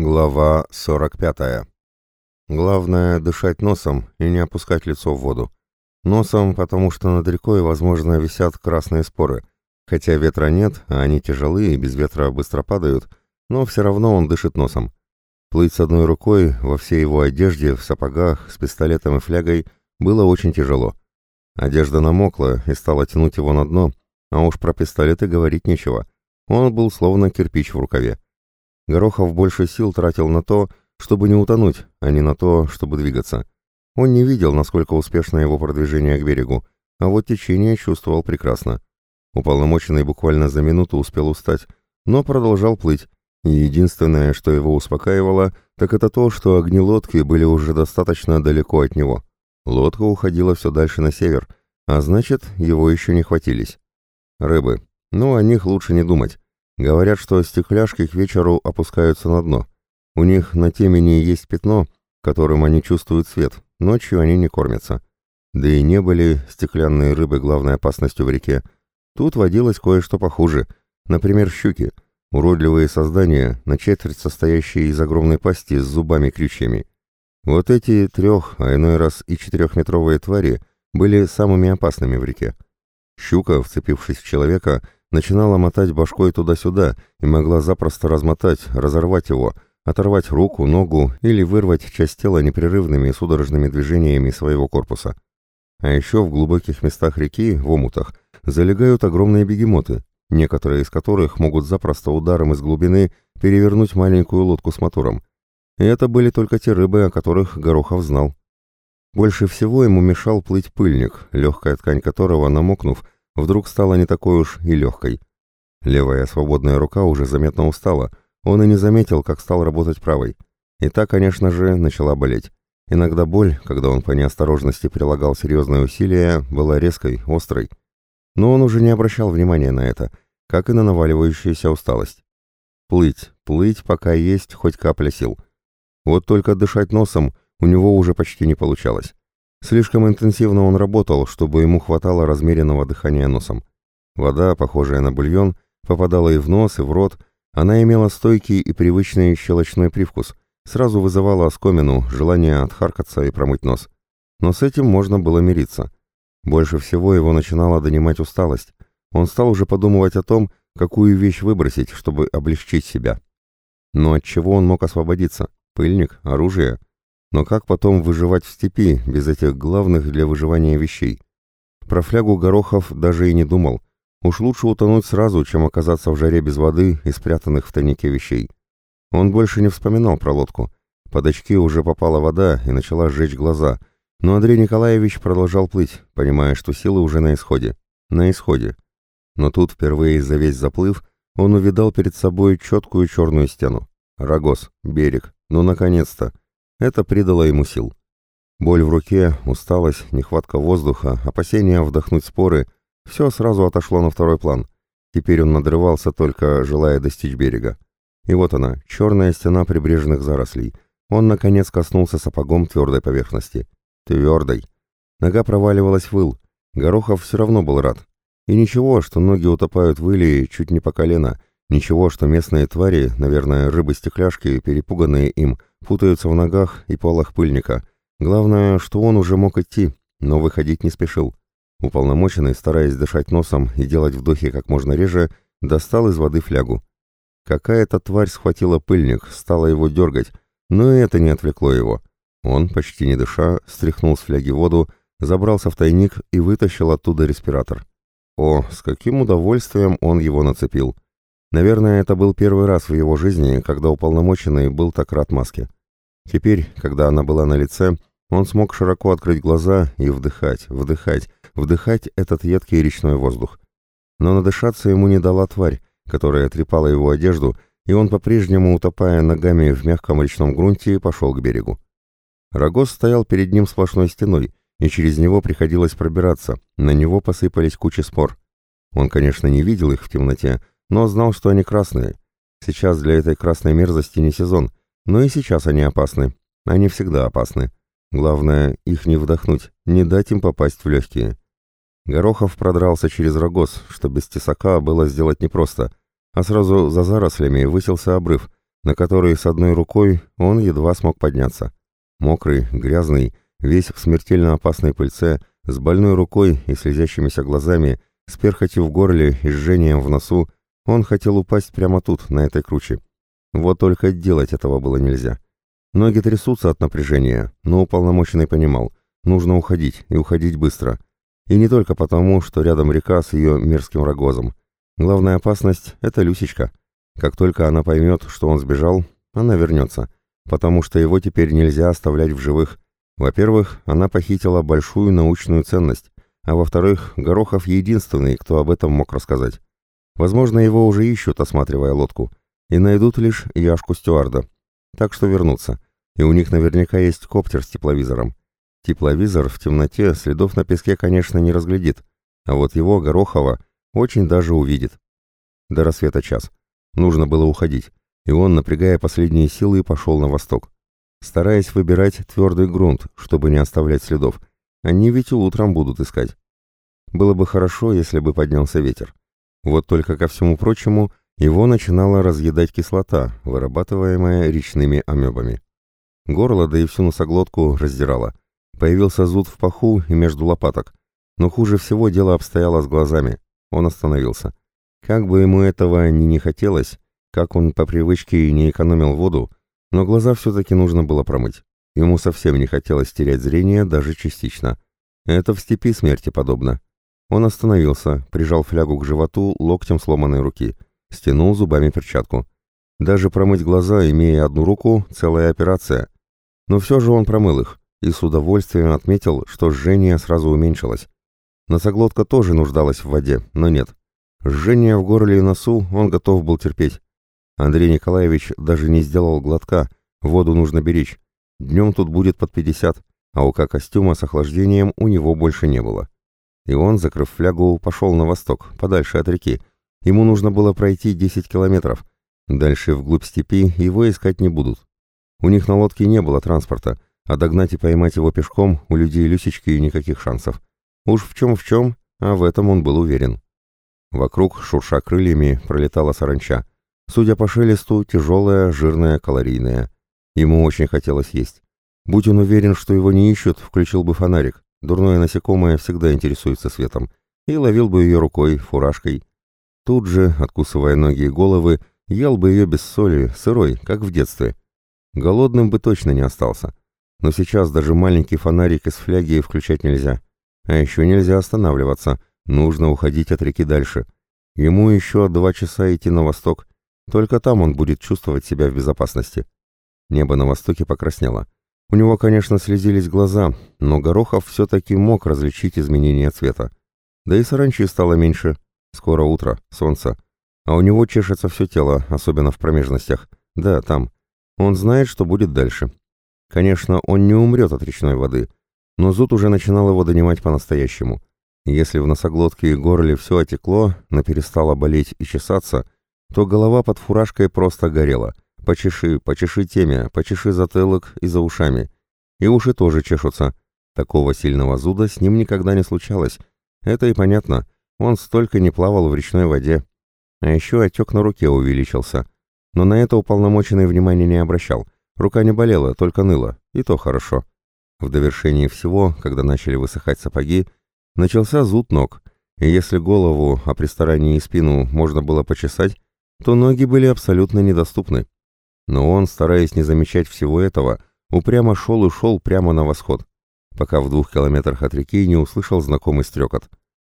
Глава 45. Главное – дышать носом и не опускать лицо в воду. Носом, потому что над рекой, возможно, висят красные споры. Хотя ветра нет, а они тяжелые и без ветра быстро падают, но все равно он дышит носом. Плыть с одной рукой, во всей его одежде, в сапогах, с пистолетом и флягой, было очень тяжело. Одежда намокла и стала тянуть его на дно, а уж про пистолеты говорить нечего. Он был словно кирпич в рукаве. Горохов больше сил тратил на то, чтобы не утонуть, а не на то, чтобы двигаться. Он не видел, насколько успешно его продвижение к берегу, а вот течение чувствовал прекрасно. Уполномоченный буквально за минуту успел устать, но продолжал плыть, и единственное, что его успокаивало, так это то, что огни лодки были уже достаточно далеко от него. Лодка уходила все дальше на север, а значит, его еще не хватились. Рыбы. Ну, о них лучше не думать. Говорят, что стекляшки к вечеру опускаются на дно. У них на темени есть пятно, которым они чувствуют свет, ночью они не кормятся. Да и не были стеклянные рыбы главной опасностью в реке. Тут водилось кое-что похуже, например, щуки, уродливые создания, на четверть состоящие из огромной пасти с зубами-крючьями. Вот эти трех, а иной раз и четырехметровые твари были самыми опасными в реке. Щука, вцепившись в человека, начинала мотать башкой туда-сюда и могла запросто размотать, разорвать его, оторвать руку, ногу или вырвать часть тела непрерывными судорожными движениями своего корпуса. А еще в глубоких местах реки, в омутах, залегают огромные бегемоты, некоторые из которых могут запросто ударом из глубины перевернуть маленькую лодку с мотором. И это были только те рыбы, о которых Горохов знал. Больше всего ему мешал плыть пыльник, легкая ткань которого, намокнув, вдруг стала не такой уж и легкой. Левая свободная рука уже заметно устала, он и не заметил, как стал работать правой. И та, конечно же, начала болеть. Иногда боль, когда он по неосторожности прилагал серьезные усилия, была резкой, острой. Но он уже не обращал внимания на это, как и на наваливающуюся усталость. Плыть, плыть, пока есть хоть капля сил. Вот только дышать носом у него уже почти не получалось. Слишком интенсивно он работал, чтобы ему хватало размеренного дыхания носом. Вода, похожая на бульон, попадала и в нос, и в рот. Она имела стойкий и привычный щелочной привкус, сразу вызывала оскомину, желание отхаркаться и промыть нос. Но с этим можно было мириться. Больше всего его начинала донимать усталость. Он стал уже подумывать о том, какую вещь выбросить, чтобы облегчить себя. Но от чего он мог освободиться? Пыльник? Оружие? Но как потом выживать в степи без этих главных для выживания вещей? Про флягу Горохов даже и не думал. Уж лучше утонуть сразу, чем оказаться в жаре без воды и спрятанных в тайнике вещей. Он больше не вспоминал про лодку. Под очки уже попала вода и начала сжечь глаза. Но Андрей Николаевич продолжал плыть, понимая, что силы уже на исходе. На исходе. Но тут, впервые за весь заплыв, он увидал перед собой четкую черную стену. Рогоз, берег. Ну, наконец-то. Это придало ему сил. Боль в руке, усталость, нехватка воздуха, опасение вдохнуть споры — все сразу отошло на второй план. Теперь он надрывался, только желая достичь берега. И вот она, черная стена прибрежных зарослей. Он, наконец, коснулся сапогом твердой поверхности. Твердой. Нога проваливалась в выл. Горохов все равно был рад. И ничего, что ноги утопают в иле чуть не по колено. Ничего, что местные твари, наверное, рыбы-стекляшки, перепуганные им, путаются в ногах и полах пыльника. Главное, что он уже мог идти, но выходить не спешил. Уполномоченный, стараясь дышать носом и делать вдохи как можно реже, достал из воды флягу. Какая-то тварь схватила пыльник, стала его дергать, но и это не отвлекло его. Он, почти не дыша, стряхнул с фляги воду, забрался в тайник и вытащил оттуда респиратор. О, с каким удовольствием он его нацепил! Наверное, это был первый раз в его жизни, когда уполномоченный был так рад маске. Теперь, когда она была на лице, он смог широко открыть глаза и вдыхать, вдыхать, вдыхать этот едкий речной воздух. Но надышаться ему не дала тварь, которая трепала его одежду, и он по-прежнему, утопая ногами в мягком речном грунте, пошел к берегу. Рогоз стоял перед ним сплошной стеной, и через него приходилось пробираться, на него посыпались кучи спор. Он, конечно, не видел их в темноте, но знал, что они красные. Сейчас для этой красной мерзости не сезон, но и сейчас они опасны. Они всегда опасны. Главное, их не вдохнуть, не дать им попасть в легкие. Горохов продрался через рогоз, что без тесака было сделать непросто, а сразу за зарослями высился обрыв, на который с одной рукой он едва смог подняться. Мокрый, грязный, весь в смертельно опасной пыльце, с больной рукой и слезящимися глазами, с перхотью в горле и жжением в носу, он хотел упасть прямо тут, на этой круче. Вот только делать этого было нельзя. Ноги трясутся от напряжения, но уполномоченный понимал, нужно уходить, и уходить быстро. И не только потому, что рядом река с ее мерзким рогозом. Главная опасность — это Люсечка. Как только она поймет, что он сбежал, она вернется, потому что его теперь нельзя оставлять в живых. Во-первых, она похитила большую научную ценность, а во-вторых, Горохов единственный, кто об этом мог рассказать. Возможно, его уже ищут, осматривая лодку, и найдут лишь Яшку Стюарда. Так что вернутся. И у них наверняка есть коптер с тепловизором. Тепловизор в темноте следов на песке, конечно, не разглядит, а вот его, Горохова, очень даже увидит. До рассвета час. Нужно было уходить, и он, напрягая последние силы, пошел на восток. Стараясь выбирать твердый грунт, чтобы не оставлять следов. Они ведь утром будут искать. Было бы хорошо, если бы поднялся ветер. Вот только ко всему прочему, его начинала разъедать кислота, вырабатываемая речными амебами. Горло, да и всю носоглотку раздирало. Появился зуд в паху и между лопаток. Но хуже всего дело обстояло с глазами. Он остановился. Как бы ему этого ни не хотелось, как он по привычке не экономил воду, но глаза все-таки нужно было промыть. Ему совсем не хотелось терять зрение даже частично. Это в степи смерти подобно. Он остановился, прижал флягу к животу локтем сломанной руки, стянул зубами перчатку. Даже промыть глаза, имея одну руку, целая операция. Но все же он промыл их и с удовольствием отметил, что жжение сразу уменьшилось. Носоглотка тоже нуждалась в воде, но нет. Жжение в горле и носу он готов был терпеть. Андрей Николаевич даже не сделал глотка, воду нужно беречь. Днем тут будет под 50, а ука костюма с охлаждением у него больше не было. И он, закрыв флягу, пошел на восток, подальше от реки. Ему нужно было пройти 10 километров. Дальше вглубь степи его искать не будут. У них на лодке не было транспорта, а догнать и поймать его пешком у людей Люсечки никаких шансов. Уж в чем в чем, а в этом он был уверен. Вокруг, шурша крыльями, пролетала саранча. Судя по шелесту, тяжелая, жирная, калорийная. Ему очень хотелось есть. Будь он уверен, что его не ищут, включил бы фонарик. Дурное насекомое всегда интересуется светом. И ловил бы ее рукой, фуражкой. Тут же, откусывая ноги и головы, ел бы ее без соли, сырой, как в детстве. Голодным бы точно не остался. Но сейчас даже маленький фонарик из фляги включать нельзя. А еще нельзя останавливаться. Нужно уходить от реки дальше. Ему еще два часа идти на восток. Только там он будет чувствовать себя в безопасности. Небо на востоке покраснело. У него, конечно, слезились глаза, но Горохов все-таки мог различить изменения цвета. Да и саранчи стало меньше. Скоро утро, солнце. А у него чешется все тело, особенно в промежностях. Да, там. Он знает, что будет дальше. Конечно, он не умрет от речной воды, но зуд уже начинал его донимать по-настоящему. Если в носоглотке и горле все отекло, но перестало болеть и чесаться, то голова под фуражкой просто горела. Почеши, почеши темя, почеши затылок и за ушами. И уши тоже чешутся. Такого сильного зуда с ним никогда не случалось. Это и понятно. Он столько не плавал в речной воде. А еще отек на руке увеличился. Но на это уполномоченный внимания не обращал. Рука не болела, только ныла. И то хорошо. В довершении всего, когда начали высыхать сапоги, начался зуд ног, и если голову, а при старании и спину можно было почесать, то ноги были абсолютно недоступны. Но он, стараясь не замечать всего этого, упрямо шел и шел прямо на восход, пока в двух километрах от реки не услышал знакомый стрекот.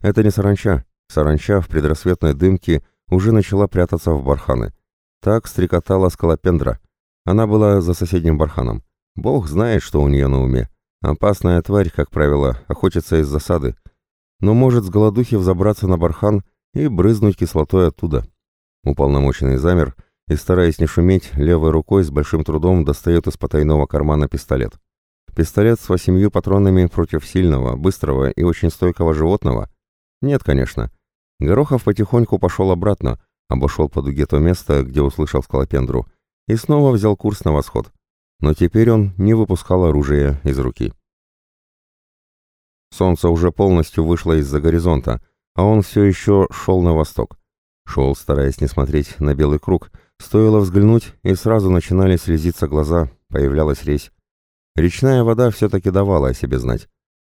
Это не саранча. Саранча в предрассветной дымке уже начала прятаться в барханы. Так стрекотала скалопендра. Она была за соседним барханом. Бог знает, что у нее на уме. Опасная тварь, как правило, охотится из засады, но может с голодухи взобраться на бархан и брызнуть кислотой оттуда. Уполномоченный замер и, стараясь не шуметь, левой рукой с большим трудом достает из потайного кармана пистолет. Пистолет с восемью патронами против сильного, быстрого и очень стойкого животного? Нет, конечно. Горохов потихоньку пошел обратно, обошел по дуге то место, где услышал скалопендру, и снова взял курс на восход но теперь он не выпускал оружие из руки. Солнце уже полностью вышло из-за горизонта, а он все еще шел на восток. Шел, стараясь не смотреть на белый круг, Стоило взглянуть, и сразу начинали слезиться глаза, появлялась резь. Речная вода все-таки давала о себе знать.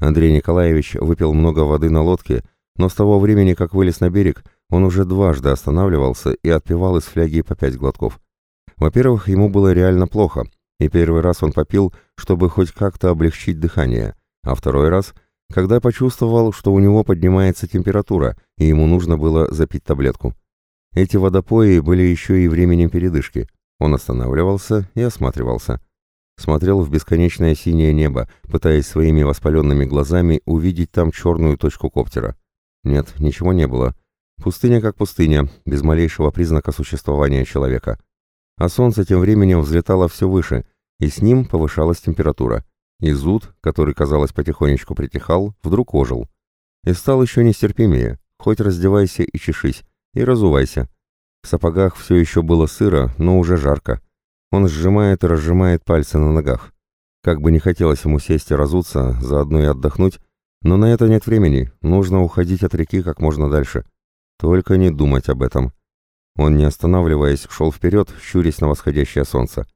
Андрей Николаевич выпил много воды на лодке, но с того времени, как вылез на берег, он уже дважды останавливался и отпивал из фляги по пять глотков. Во-первых, ему было реально плохо, и первый раз он попил, чтобы хоть как-то облегчить дыхание, а второй раз, когда почувствовал, что у него поднимается температура, и ему нужно было запить таблетку. Эти водопои были еще и временем передышки. Он останавливался и осматривался. Смотрел в бесконечное синее небо, пытаясь своими воспаленными глазами увидеть там черную точку коптера. Нет, ничего не было. Пустыня как пустыня, без малейшего признака существования человека. А солнце тем временем взлетало все выше, и с ним повышалась температура. И зуд, который, казалось, потихонечку притихал, вдруг ожил. И стал еще нестерпимее, хоть раздевайся и чешись, и разувайся. В сапогах все еще было сыро, но уже жарко. Он сжимает и разжимает пальцы на ногах. Как бы не хотелось ему сесть и разуться, заодно и отдохнуть, но на это нет времени, нужно уходить от реки как можно дальше. Только не думать об этом. Он, не останавливаясь, шел вперед, щурясь на восходящее солнце.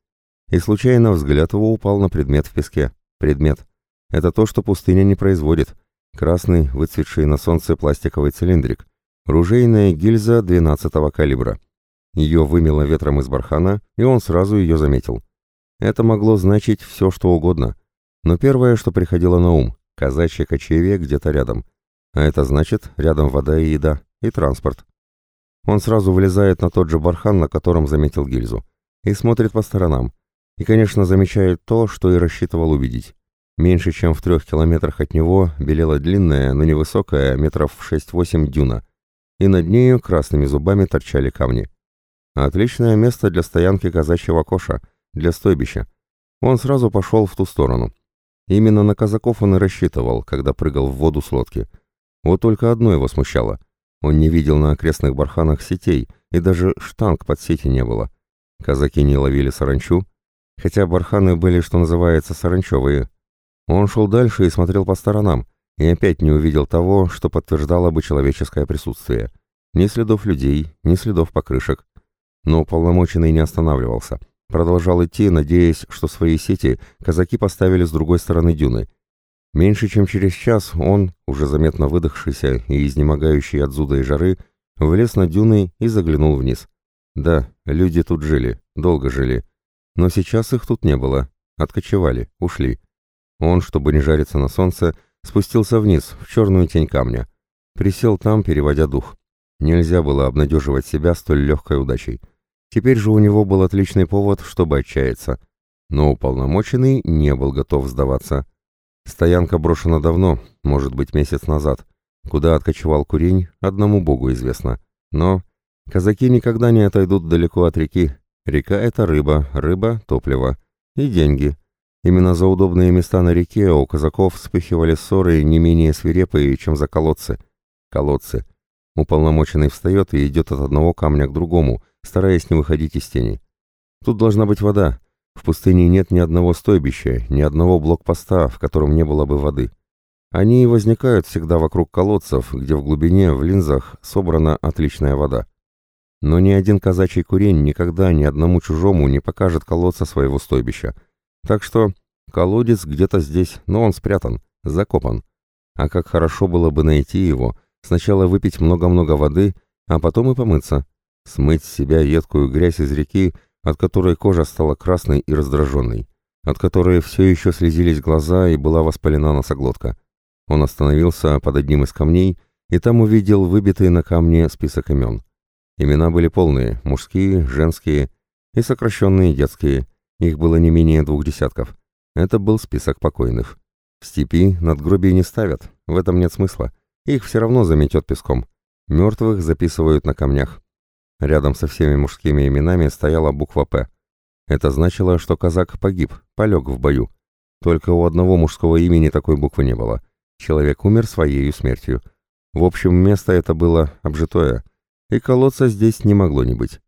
И случайно взгляд его упал на предмет в песке. Предмет. Это то, что пустыня не производит. Красный, выцветший на солнце пластиковый цилиндрик. Ружейная гильза 12-го калибра. Ее вымело ветром из бархана, и он сразу ее заметил. Это могло значить все, что угодно. Но первое, что приходило на ум – казачье кочевье где-то рядом. А это значит, рядом вода и еда, и транспорт. Он сразу влезает на тот же бархан, на котором заметил гильзу, и смотрит по сторонам. И, конечно, замечает то, что и рассчитывал увидеть. Меньше чем в трех километрах от него белела длинная, но невысокая, метров 6-8 дюна, и над нею красными зубами торчали камни. Отличное место для стоянки казачьего коша, для стойбища. Он сразу пошел в ту сторону. Именно на казаков он и рассчитывал, когда прыгал в воду с лодки. Вот только одно его смущало. Он не видел на окрестных барханах сетей, и даже штанг под сети не было. Казаки не ловили саранчу, хотя барханы были, что называется, саранчевые. Он шел дальше и смотрел по сторонам, и опять не увидел того, что подтверждало бы человеческое присутствие. Ни следов людей, ни следов покрышек, но уполномоченный не останавливался. Продолжал идти, надеясь, что свои сети казаки поставили с другой стороны дюны. Меньше чем через час он, уже заметно выдохшийся и изнемогающий от зуда и жары, влез на дюны и заглянул вниз. Да, люди тут жили, долго жили. Но сейчас их тут не было. Откочевали, ушли. Он, чтобы не жариться на солнце, спустился вниз, в черную тень камня. Присел там, переводя дух. Нельзя было обнадеживать себя столь легкой удачей. Теперь же у него был отличный повод, чтобы отчаяться. Но уполномоченный не был готов сдаваться. Стоянка брошена давно, может быть, месяц назад. Куда откочевал курень, одному богу известно. Но казаки никогда не отойдут далеко от реки. Река — это рыба, рыба — топливо. И деньги. Именно за удобные места на реке у казаков вспыхивали ссоры не менее свирепые, чем за колодцы. Колодцы. Уполномоченный встает и идет от одного камня к другому, стараясь не выходить из тени. Тут должна быть вода. В пустыне нет ни одного стойбища, ни одного блокпоста, в котором не было бы воды. Они и возникают всегда вокруг колодцев, где в глубине, в линзах, собрана отличная вода. Но ни один казачий курень никогда ни одному чужому не покажет колодца своего стойбища. Так что колодец где-то здесь, но он спрятан, закопан. А как хорошо было бы найти его, сначала выпить много-много воды, а потом и помыться смыть с себя едкую грязь из реки, от которой кожа стала красной и раздраженной, от которой все еще слезились глаза и была воспалена носоглотка. Он остановился под одним из камней и там увидел выбитый на камне список имен. Имена были полные, мужские, женские и сокращенные детские, их было не менее двух десятков. Это был список покойных. В степи надгробий не ставят, в этом нет смысла. Их все равно заметет песком. Мертвых записывают на камнях. Рядом со всеми мужскими именами стояла буква «П». Это значило, что казак погиб, полег в бою. Только у одного мужского имени такой буквы не было. Человек умер своей смертью. В общем, место это было обжитое, и колодца здесь не могло не быть.